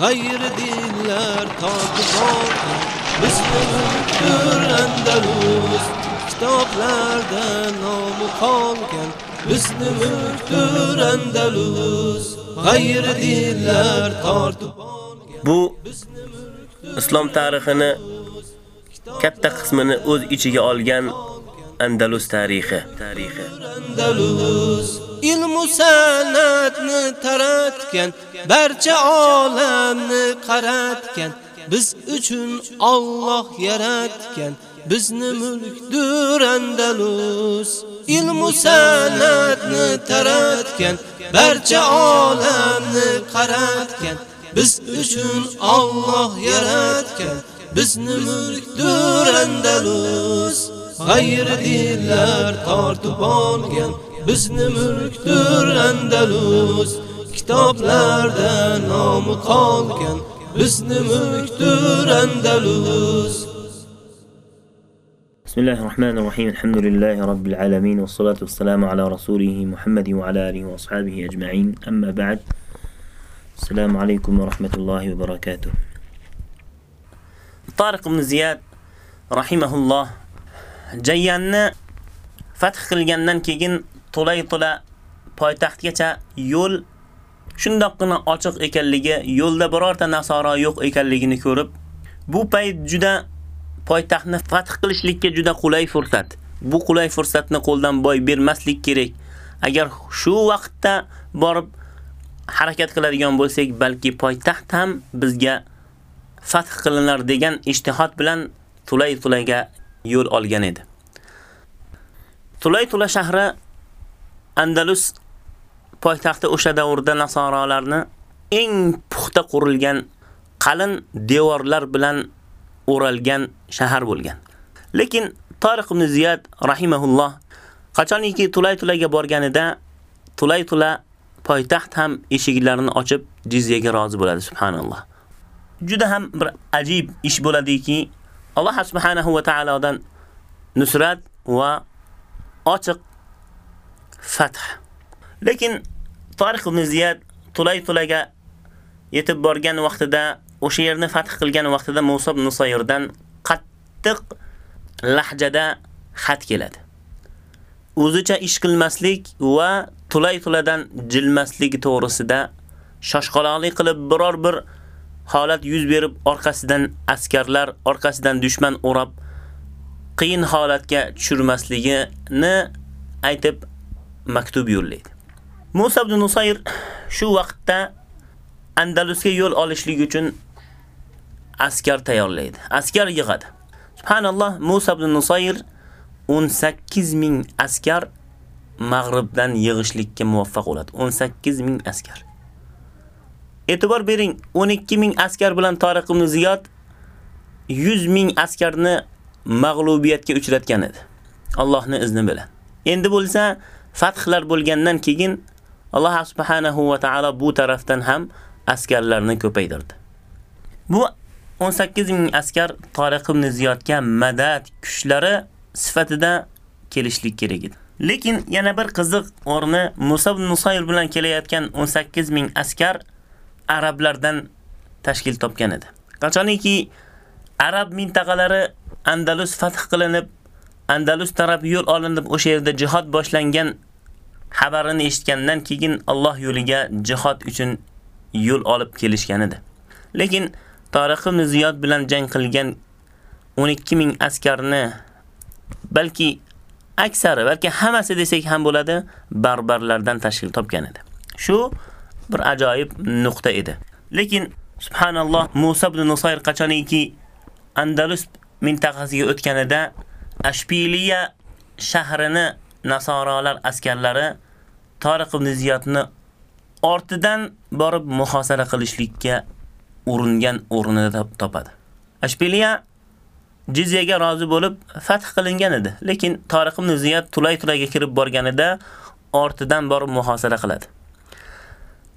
g'ayri dinlar totib borgan bizni mulkdir Andalus kitoblarda nomi qolgan bizni mulkdir Andalus g'ayri dinlar tortib Bu islom tarixini katta qismini o'z ichiga olgan Andalus tarixi. Tarixi. Andalus ilmu sanatni taratgan barcha olamni qaratgan biz uchun Alloh yaratgan bizni mulkdir Andalus. Ilmu sanatni taratgan barcha olamni qaratgan biz uchun Alloh yaratgan bizni mulkdir Andalus. G'ayri dinlar tortib olgan bizni mulkdir Andalus kitoblarda nomi qolgan bizni mulkdir Andalus بسم الله الرحمن الرحيم الحمد لله رب العالمين والصلاة والسلام على رسوله محمد وعلى آله وأصحابه أجمعين أما بعد السلام عليكم ورحمة الله وبركاته طارق بن زياد رحمه الله Jayyanni fath qilgandan keyin to'lay-to'la poytaxtgacha yo'l shundoqqina ochiq ekanligi, yo'lda birorta nasoro yo'q ekanligini ko'rib, bu payt juda poytaxtni fath qilishlikka juda qulay fursat. Bu qulay fursatni qo'ldan boy bermaslik kerak. Agar shu vaqtda borib harakat qiladigan bo'lsak, balki poytaxt ham bizga fath qilinar degan ijtihod bilan tulay-tulayga yo'l olgan edi. Tulay-tula shahri Andalus poytaxti o'sha davrda nasoralarni eng puxta qurilgan qalin devorlar bilan o'ralgan shahar bo'lgan. Lekin Tariq ibn Ziyad rahimahulloh qachoniki Tulay-Tulayga borganida Tulay-tula poytaxt ham eshiklarini ochib jizyaga rozi bo'ladi subhanalloh. Juda ham bir ajib ish bo'ladiki, Alloh subhanahu va taolodan nusrat va ochiq fath. Lekin Tariq ibn Ziyad Tulay-tulaga yetib borgan vaqtida o'sha yerni fath qilgan vaqtida Musa ibn Nusayrdan qattiq lahjada xat keladi. O'zicha ish qilmaslik va tulay-tuladan jilmaslik to'g'risida shoshqaloqlik qilib biror bir holat yuz berib orqasidan askarlar, orqasidan dushman o'rab qiyin holatga tushirmasligini aytib maktub yo'llaydi. Musa ibn Nusayr shu vaqtda Andalusga yo'l olishlik uchun askar tayyorlaydi. Askar yig'adi. Subhanalloh, Musa ibn Nusayr 18 ming askar Mag'ribdan yig'ishlikka muvaffaq bo'ladi. 18 ming askar. E'tibor bering, 12 ming askar bilan Tariq ibn Ziyod 100 ming askarni mag'lubiyatga uchratgan edi. Allohning izni bilan. Endi bo'lsa, fathlar bo'lgandan keyin Alloh subhanahu va taolo bu tarafdan ham askarlarni ko'paytirdi. Bu 18 ming askar Tariq ibn Ziyodga madad kuchlari sifatida kelishlik kerak edi. Lekin yana bir qiziq o'rni Musa ibn Nusayr bilan kelayotgan 18 ming askar arablardan tashkil topgan edi. Qachoniki arab mintaqalari Andalus fath qilinib, Andalus taraf yo'l olinib, o'sha yerda jihad boshlangan xabarini eshitgandan keyin Alloh yo'liga jihad uchun yo'l olib kelishgan edi. Lekin Tariq ibn Ziyod bilan jang qilgan 12 ming askarni balki aksari, balki hammasi desak ham bo'ladi, barbarlardan tashkil topgan edi. Shu bir ajoyib nuqta edi. Lekin subhanalloh Musa ibn Nusayr qachoniki Andalus mintaqasiga o'tganida Ashpiliya shahrini nasorolar askarlari Tariq ibn Ziyodni ortidan borib muhosara qilishlikka uringan o'rnida topadi. Ashpiliya jizyaga rozi bo'lib fath qilingan edi, lekin Tariq ibn Ziyod Tulay-Tulayga kirib borganida ortidan borib muhosara qiladi.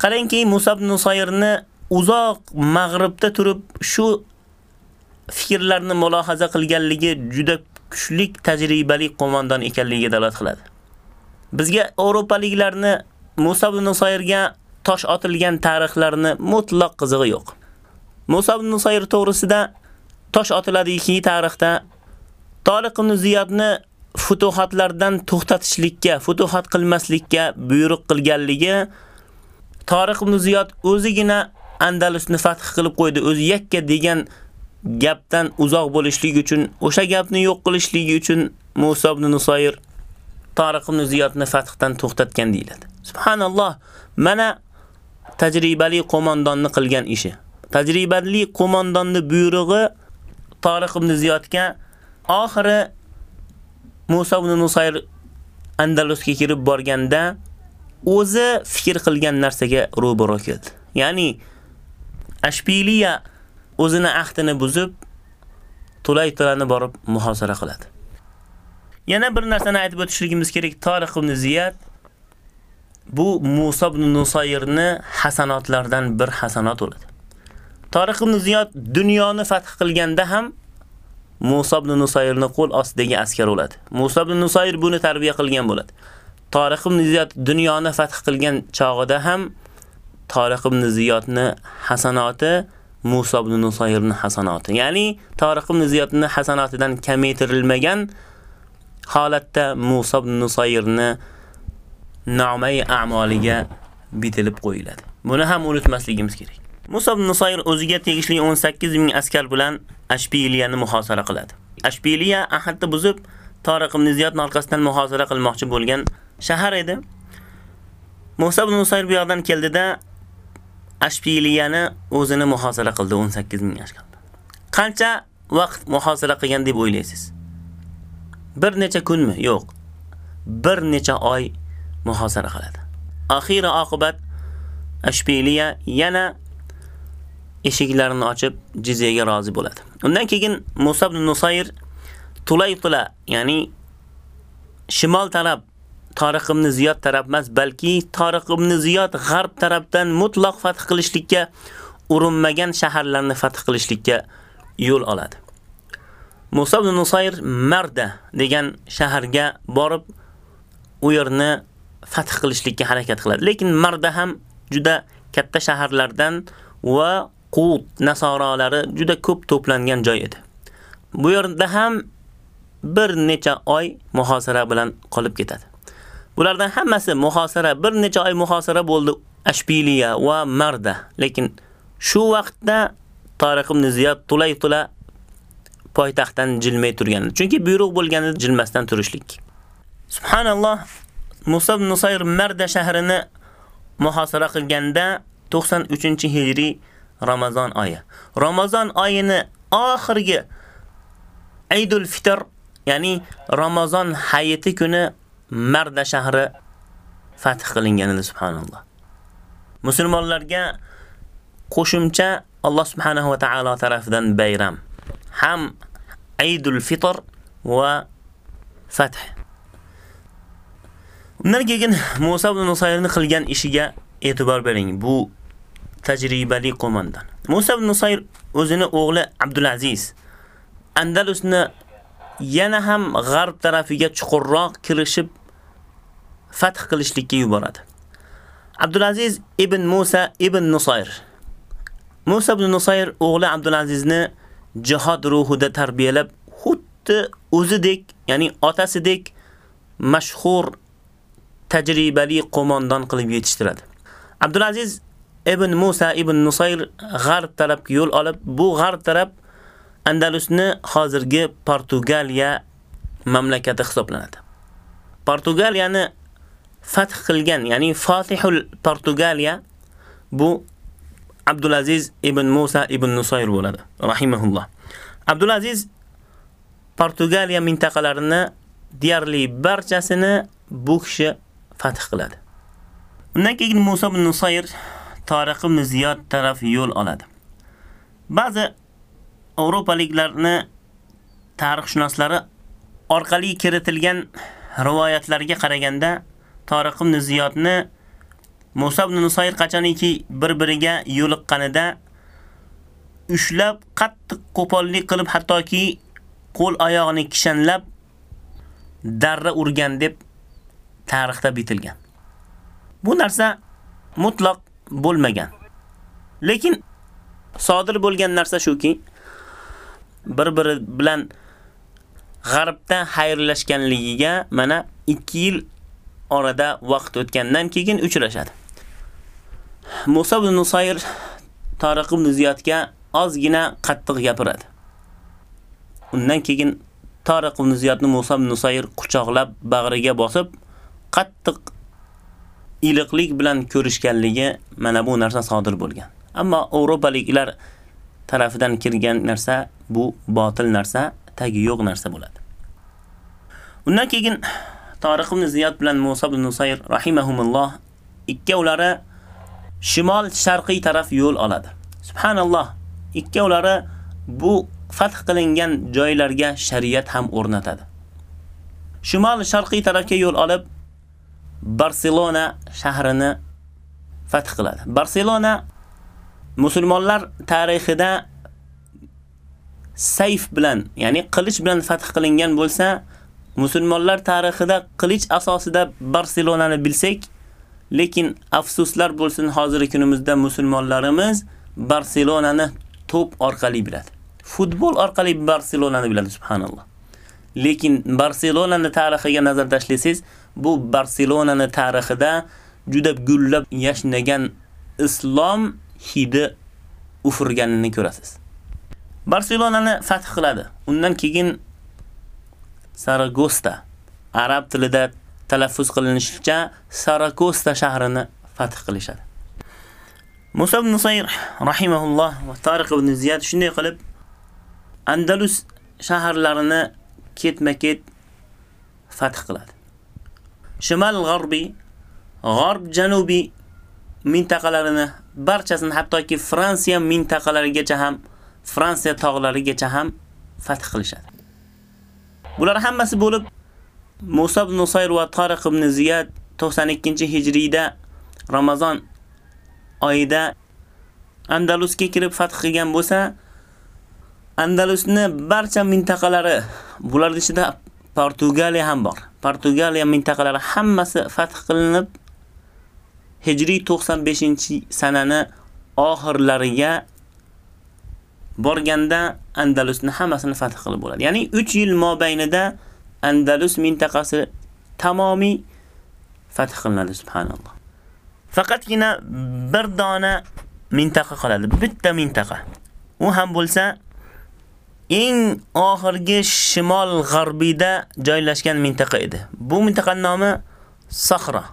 Qarangki, Musab ibn Nusayrni uzoq mag'ribda turib shu fikrlarni mulohaza qilganligi juda kuchlik tajribali qo'mondon ekanligiga dalolat qiladi. Bizga Yevropaliklarni Musa ibn Nusayrga tosh otilgan tarixlarni mutlaq qizig'i yo'q. Musa ibn Nusayr to'g'risida tosh otiladiki tarixda Tariq ibn Ziyodni futuhatlardan to'xtatishlikka, futuhat qilmaslikka buyruq qilganligi Tariq ibn Ziyod o'zigina Andalusni fath qilib qo'ydi, o'zi yakka degan gapdan uzoq bo'lishlik uchun, o'sha gapni yo'q qilishlik uchun Musa ibn Nusayr Tariq ibn Ziyodni fathdan to'xtatgan deyiladi. Subhanalloh, mana tajribali qo'mondonni qilgan ishi. Tajribali qo'mondonni buyrug'i Tariq ibn Ziyodga oxiri Musa ibn Nusayr Andalusga kirib borganda o'zi fikr qilgan narsaga ro'baro keldi. Ya'ni Ashbiliya o'zini ahdini buzib Tulaytilani borib muhosara qiladi. Yana bir narsani aytib o'tishligimiz kerak. Tariq ibn Ziyad bu Musa ibn Nusayrni hasanotlardan bir hasanot bo'ladi. Tariq ibn Ziyod dunyoni fath qilganda ham Musa ibn Nusayrni qo'l ostidagi askar bo'ladi. Musa ibn Nusayr buni tarbiya qilgan bo'ladi. Tariq ibn Ziyod dunyoni fath qilgan chog'ida ham Tariq ibn Ziyodni hasanoti Musa ibn Nusayrni hasanoti. Ya'ni Tariq ibn Ziyodni hasanatidan kamaytirilmagan holatda Musa ibn Nusayrni nomai a'moliga bitilib qo'yiladi. Buni ham unutmasligimiz kerak. Musa ibn Nusayr o'ziga tegishli 18 ming askar bilan Ashbiliyani muhosara qiladi. Ashbiliya ahadni buzib Tariq ibn Ziyodning orqasidan muhosara qilmoqchi bo'lgan shahar edi. Musa ibn Nusayr bu yoqdan keldida Ashbiliyani o'zini muhosara qildi 18 ming askar. Qancha vaqt muhosara qilgan deb o'ylaysiz? Bir necha kunmi? Yo'q. Bir necha oy muhosara qiladi. Oxiri oqibat Ashbiliya yana eshiklarini ochib jizyaga rozi bo'ladi. Undan keyin Musa ibn Nusayr Tulaytula, ya'ni shimol taraf Tariq ibn Ziyod taraf emas, balki Tariq ibn Ziyod g'arb tarafdan mutlaq fath qilishlikka urinmagan shaharlarni fath qilishlikka yo'l oladi. Musa ibn Nusayr Marda degan shaharga borib u yerni fath qilishlikka harakat qiladi. Lekin Marda ham juda katta shaharlardan va Qut nasoralari juda ko'p to'plangan joy edi. Bu yerda ham bir necha oy muhosara bilan qolib ketadi. Bulardan hammasi muhosara, bir necha oy muhosara bo'ldi Ashbiliya va Marda. Lekin shu vaqtda Tariq ibn Ziyod Tulay-Tula poytaxtdan jilmay turgan. Chunki buyruq bo'lgani jilmasdan turishlik. Subhanalloh, Musa ibn Nusayr Marda shahrini muhosara qilganda 93-hijriy Ramazon oyi. Ramazon oyini oxirgi Aidul Fitr, ya'ni Ramazon hayiti kuni Marda shahri fath qilingan edi subhanalloh. Musulmonlarga qo'shimcha Alloh subhanahu va taolo tomonidan bayram. Ham Aidul Fitr va fath. Undan keyin Musa ibn Nusayrni qilgan ishiga e'tibor bering. Bu tajribali qo'mondan. Musa ibn Nusayr o'zini o'g'li Abdulaziz Andalusni yana ham g'arb tarafiga chuqurroq kirishib fath qilishlikka yuboradi. Abdulaziz ibn Musa ibn Nusayr. Musa ibn Nusayr o'g'li Abdulazizni jihad ruhida tarbiyalab, xuddi o'zidek, ya'ni otasidek mashhur tajribali qo'mondan qilib yetishtiradi. Abdulaziz ibn Musa ibn Nusayr g'arb tarafga yo'l olib, bu g'arb taraf Andalusni hozirgi Portugaliya mamlakati hisoblanadi. Portugaliyani fath qilgan, ya'ni Fatihul Portugaliya bu Abdulaziz ibn Musa ibn Nusayr bo'ladi, rahimahulloh. Abdulaziz Portugaliya mintaqalarini deyarli barchasini bu kishi fath qiladi. Undan keyin Musa ibn Nusayr Tariq ibn Ziyod taraf yo'l oladi. Ba'zi Yevropaliklarni tarixshunoslari orqali kiritilgan rivoyatlarga qaraganda Tariq ibn Ziyodni Musa ibn Nusayr qachoniki bir-biriga yo'liqqanida ushlab qattiq qo'pollik qilib hattoki qo'l oyog'ini kishanlab darra urgan deb tarixda bitilgan. Bu narsa mutlaq bo'lmagan. Lekin sodir bo'lgan narsa shuki, bir-biri bilan g'arbdan xayrlashganligiga mana 2 yil orada vaqt o'tgandan keyin uchrashadi. Musa ibn Nusayr Tariq ibn Ziyodga ozgina qattiq gapiradi. Undan keyin Tariq ibn Ziyodni Musa ibn Nusayr quchoqlab bag'riga bosib, qattiq iliqlik bilan ko'rishganligi mana bu narsa sodir bo'lgan. Ammo Yevropaliklar tarafidan kirgan narsa bu botil narsa, tagi yo'q narsa bo'ladi. Undan keyin Tariq ibn Ziyod bilan Musa ibn Nusayr rahimahumulloh ikkovlari shimol sharqiy taraf yo'l oladi. Subhanalloh, ikkovlari bu fath qilingan joylarga shariat ham o'rnatadi. Shimol sharqiy tarafga yo'l olib Barselona shahrini fath qiladi. Barselona musulmonlar tarixida sayf bilan, ya'ni qilich bilan fath qilingan bo'lsa, musulmonlar tarixida qilich asosida Barselonani bilsak, lekin afsuslar bo'lsin hozirgi kunimizda musulmonlarimiz Barselonani to'p orqali biladi. Futbol orqali Barselonani biladi subhanalloh. Lekin Barselonani tarixiga nazar tashlasangiz, bu Barselonani tarixida juda gullab yashnagan islom hidi ufurganini ko'rasiz. Barselonani fath qiladi. Undan keyin Saragosta arab tilida talaffuz qilinishicha Saragosta shahrini fath qilishadi. Musa ibn Nusayr rahimahulloh va Tariq ibn Ziyad shunday qilib Andalus shaharlarini ketma-ket fath qiladi. Shimal g'arbiy, g'arb janubiy mintaqalarini barchasini hattoki Fransiya mintaqalarigacha ham, Fransiya tog'larigacha ham fath qilishadi. Bular hammasi bo'lib Musa ibn Nusayr va Tariq ibn Ziyad 92-hijriyda Ramazon oyida Andalusga kirib fath qilgan bo'lsa, Andalusni barcha mintaqalari, bular ichida Portugaliya ham bor. Portugaliya mintaqalari hammasi fath qilinib Hijriy 95-sanani oxirlariga borganda Andalusni hammasini fath qilib bo'ladi. Ya'ni 3 yil mobaynida Andalus mintaqasi tamomiy fath qilinadi subhanalloh. Faqatgina bir dona mintaqa qoladi, bitta mintaqa. U ham bo'lsa eng oxirgi shimol g'arbida joylashgan mintaqa edi. Bu mintaqaning nomi Sahra.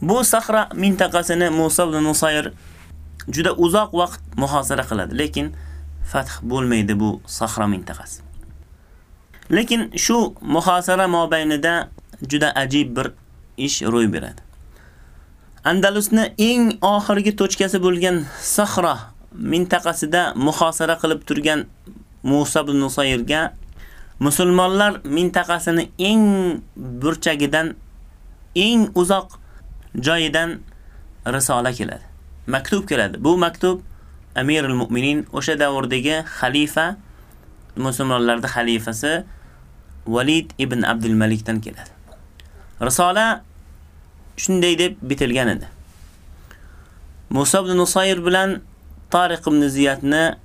Bu Sahra mintaqasini Musa ibn Nusayr juda uzoq vaqt muhosara qiladi, lekin fath bo'lmaydi bu Sahra mintaqasi. Lekin shu muhosara mobaynida juda ajib bir ish ro'y beradi. Andalusni eng oxirgi tochkasi bo'lgan Sahra mintaqasida muhosara qilib turgan Musa ibn Nusayrga musulmonlar mintaqasini eng burchagidan eng uzoq joyidan risola keladi. Maktub keladi. Bu maktub Amirul Mu'minin o'sha davrdagi xalifa musulmonlarning xalifasi Valid ibn Abdul Malikdan keladi. Risola shunday deb bitilgan edi. Musa ibn Nusayr bilan Tariq ibn Ziyadni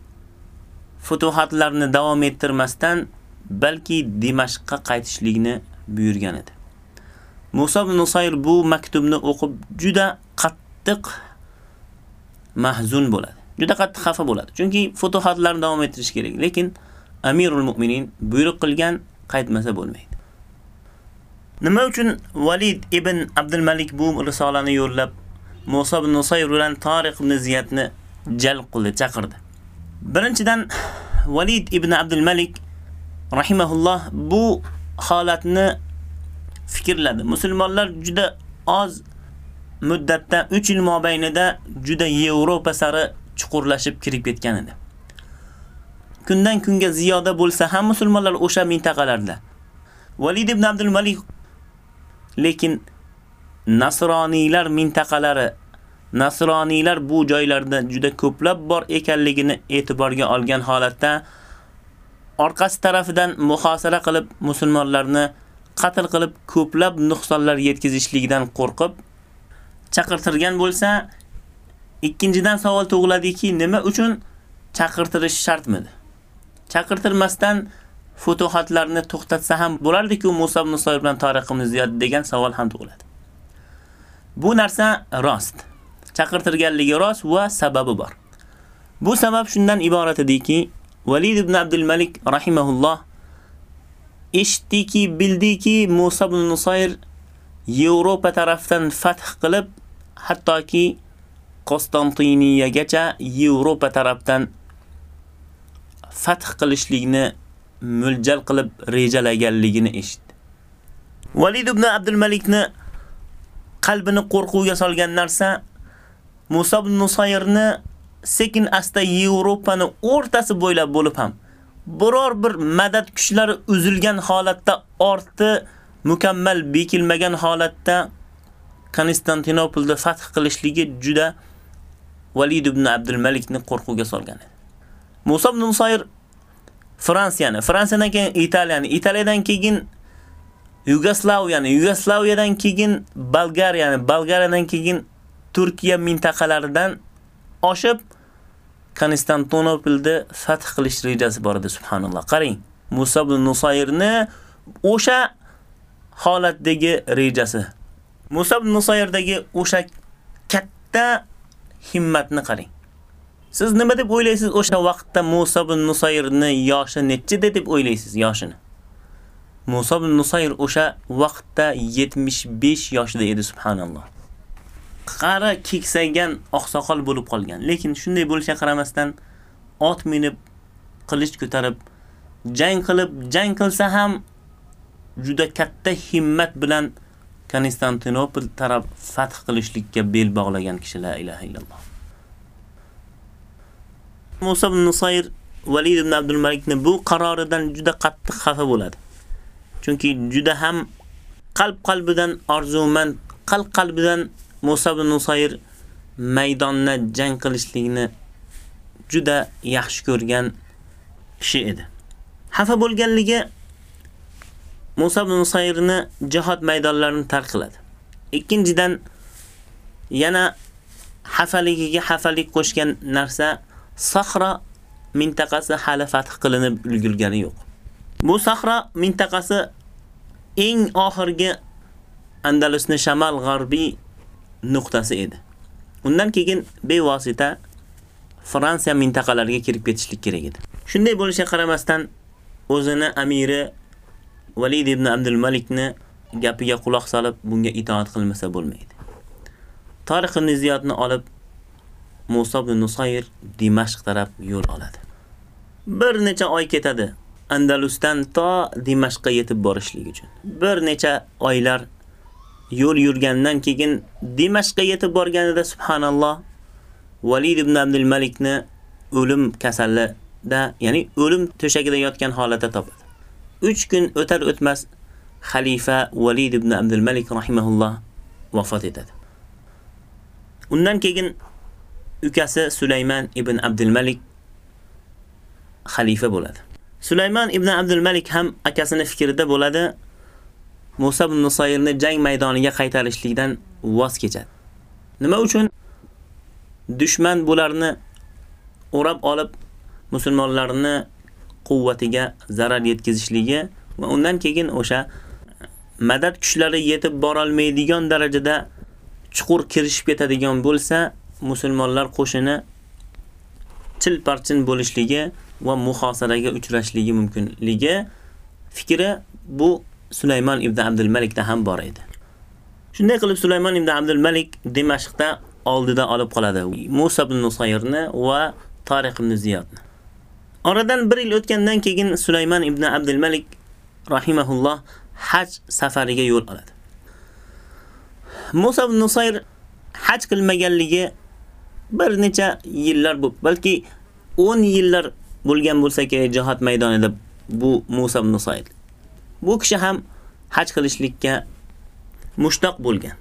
futuhatlarni davom ettirmasdan balki Dimashqqa qaytishlikni buyurgan edi. Musa ibn Nusayr bu maktubni o'qib juda qattiq mahzun bo'ladi. Juda qattiq xafa bo'ladi. Chunki futuhatlarni davom ettirish kerak, lekin Amirul Mu'minin buyruq qilgan qaytmasa bo'lmaydi. Nima uchun Valid ibn Abdul Malik bu risolani yo'llab Musa ibn Nusayr bilan Tariq ibn Ziyadni jalb qildi, chaqirdi. Birinchidan Valid ibn Abdul Malik rahimahulloh bu holatni fikrladi. Musulmonlar juda oz muddatda 3 yil mobaynida juda Yevropa sari chuqurlashib kirib ketgan edi. Kundan kunga ziyoda bo'lsa ham musulmonlar o'sha mintaqalarda. Valid ibn Abdul Malik lekin nasroniylar mintaqalari nasroniylar bu joylarda juda ko'plab bor ekanligini e'tiborga olgan holatda orqasi tarafidan muhosara qilib musulmonlarni qatl qilib ko'plab nuqsonlar yetkazishlikdan qo'rqib chaqirtirgan bo'lsa, ikkinchidan savol tug'iladiki, nima uchun chaqirtirish shartmidi? Chaqirtirmasdan futuhatlarni to'xtatsa ham bo'lardi-ku Musa ibn Nusoyr bilan tariximiz Ziyod degan savol ham tug'iladi. Bu narsa rost. Chaqirtirganligi rost va sababi bor. Bu sabab shundan iborat ediki, Valid ibn Abdul Malik rahimahulloh eshitdiki, bildiki Musa ibn Nusayr Yevropa tarafdan fath qilib, hattoki Konstantiniyagacha Yevropa tarafdan fath qilishlikni mo'ljal qilib rejalaganligini eshitdi. Valid ibn Abdul Malikni qalbini qo'rquvga solgan narsa Musa ibn Nusayrni sekin asta Yevropani o'rtasi bo'ylab bo'lib ham biror bir madad kuchlari uzilgan holatda orti mukammal bekilmagan holatda Konstantinopolda fath qilishligi juda Valid ibn Abdul Malikni qo'rquvga solgan edi. Musa ibn Nusayr Fransiyani, Fransiyadan keyin Italiyani, Italiyadan keyin Yugoslaviyani, Yugoslaviyadan keyin Bolgariyani, Bolgariyadan keyin Turkiya mintaqalaridan oshib Konstantinopolni fath qilish rejasi bor edi, subhanalloh. Qarang, Musa ibn Nusayrni o'sha holatdagi rejasi. Musa ibn Nusayrdagi o'sha katta himmatni qarang. Siz nima deb o'ylaysiz o'sha vaqtda Musa ibn Nusayrni yoshi nechida deb o'ylaysiz yoshini? Musa ibn Nusayr o'sha vaqtda 75 yoshida edi subhanalloh. Qara keksaygan oqsoqol bo'lib qolgan. Lekin shunday bo'lishiga qaramasdan ot minib, qilich ko'tarib, jang qilib, jang qilsa ham juda katta himmat bilan Konstantinopol taraf fath qilishlikka bel bog'lagan kishilar ilaha illalloh. Musa ibn Nusayr Valid ibn Abdul Malikni bu qaroridan juda qattiq xafa bo'ladi. Chunki juda ham qalb qalbidan orzumand, qalb qalbidan Musa ibn Nusayr maydonni jang qilishlikni juda yaxshi ko'rgan kishi edi. Xafa bo'lganligi Musa ibn Nusayrni jihad maydonlarini tark qiladi. Ikkinchidan yana xafaligiga xafalik qo'shgan narsa Sahra mintaqasi hali fath qilinib ulgurgani yo'q. Bu Sahra mintaqasi eng oxirgi Andalusni shamal g'arbiy nuqtasi edi. Undan keyin bevosita Fransiya mintaqalariga kirib ketishlik kerak edi. Shunday bo'lishiga qaramasdan o'zini amiri Valid ibn Abdul Malikni gapiga quloq solib bunga itoat qilmasa bo'lmaydi. Tariq ibn Ziyodni olib Musa ibn Nusayr Dimashq taraf yo'l oladi. Bir necha oy ketadi Andalusdan to Dimashqqa yetib borishlik uchun. Bir necha oylar yo'l yurgandan keyin Dimashqqa yetib borganida subhanalloh Valid ibn Abdul Malikni o'lim kasallida, ya'ni o'lim to'shagida yotgan holatda topadi. 3 kun o'tar o'tmas xalifa Valid ibn Abdul Malik rahimahulloh vafot etadi. Undan keyin ukasi Sulaymon ibn Abdul Malik xalifa bo'ladi. Sulaymon ibn Abdul Malik ham akasini fikrida bo'ladi. Musa ibn Nusayrni jang maydoniga qaytarishlikdan voz kechadi. Nima uchun? Dushman bularni o'rab olib musulmonlarni quvvatiga zarar yetkazishligi va undan keyin o'sha madad kuchlari yetib bora olmaydigan darajada chuqur kirishib ketadigan bo'lsa, musulmonlar qo'shini chilparchin bo'lishligi va muhosaraga uchrashligi mumkinligi fikri bu Sulaymon ibn Abdul Malikda ham bor edi. Shunday qilib Sulaymon ibn Abdul Malik Dimashqda oldida olib qoladi Musa ibn Nusayrni va Tariq ibn Ziyodni. Oradan 1 yil o'tgandan keyin Sulaymon ibn Abdul Malik rahimahulloh haj safariga yo'l oladi. Musa ibn Nusayr haj qilmaganligi bir necha yillar bo'lib, balki 10 yillar bo'lgan bo'lsa kerak jihad maydonida bu Musa ibn Nusayr. Bu kishi ham haj qilishlikka mushtaq bo'lgan.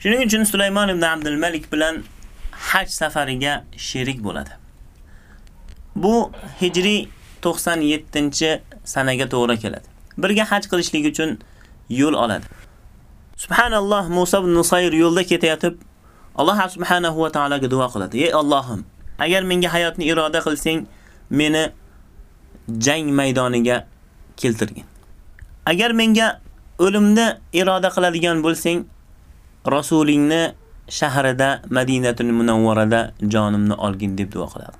Shuning uchun Sulaymon ibn Abdul Malik bilan haj safariga sherik bo'ladi. Bu hijriy 97-sanaga to'g'ri keladi. Birga haj qilishlik uchun yo'l oladi. Subhanalloh Musa ibn Nusayr yo'lda ketayotib Alloh subhanahu va taolaga duo qiladi. Ey Allohim, Agar menga hayotni iroda qilsang, meni jang maydoniga keltirgin. Agar menga o'limni iroda qiladigan bo'lsang, Rasulingni shahrida Madinatul Munawvarada jonimni olgin deb duo qiladi.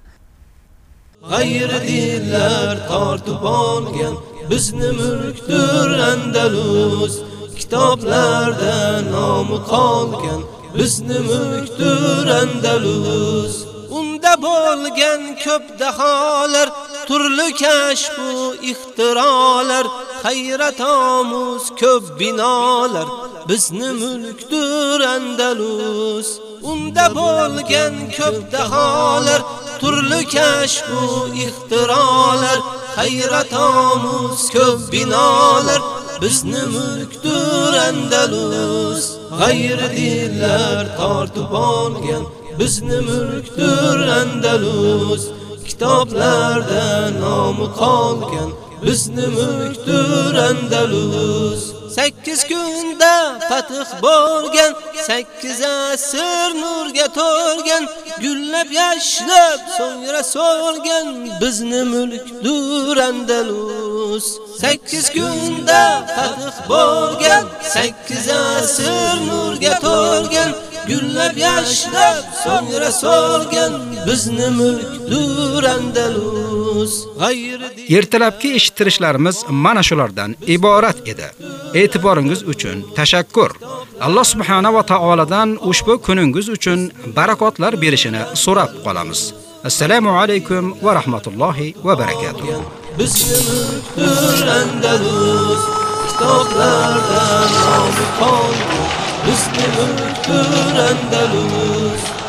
G'ayri dinlar tortib olgan bizni mulkdir Andalus. Kitoblarda nomi qolgan bizni mulkdir Andalus. Unda bo'lgan ko'p daholar, turli kashf va ixtirolar, hayrat omuz ko'p binolar bizni mulkdir Andalus. Unda bo'lgan ko'p daholar, turli kashf va ixtirolar, hayrat omuz ko'p binolar bizni mulkdir Andalus. G'ayri dillar tortib olgan bizni mulkdir Andalus. Kitoblarda nomi qolgan bizni mulkdir Andalus. 8 kunda fath bo'lgan, 8 asr nurga to'lgan, gullab yashnab so'ngra so'lgan bizni mulkdir Andalus. 8 kunda fath bo'lgan, 8 asr nurga to'lgan, gullab yashnab so'ngra so'lgan bizni mulkdir Andalus. Ertalabki eshittirishlarimiz mana shulardan iborat edi. E'tiboringiz uchun tashakkur. Alloh subhanahu va taoladan ushbu kuningiz uchun barakotlar berishini so'rab qolamiz. Assalomu alaykum va rahmatullohi va barakatuh. Bizni mulkdir Andalus, kitoblarda nomi Andalus.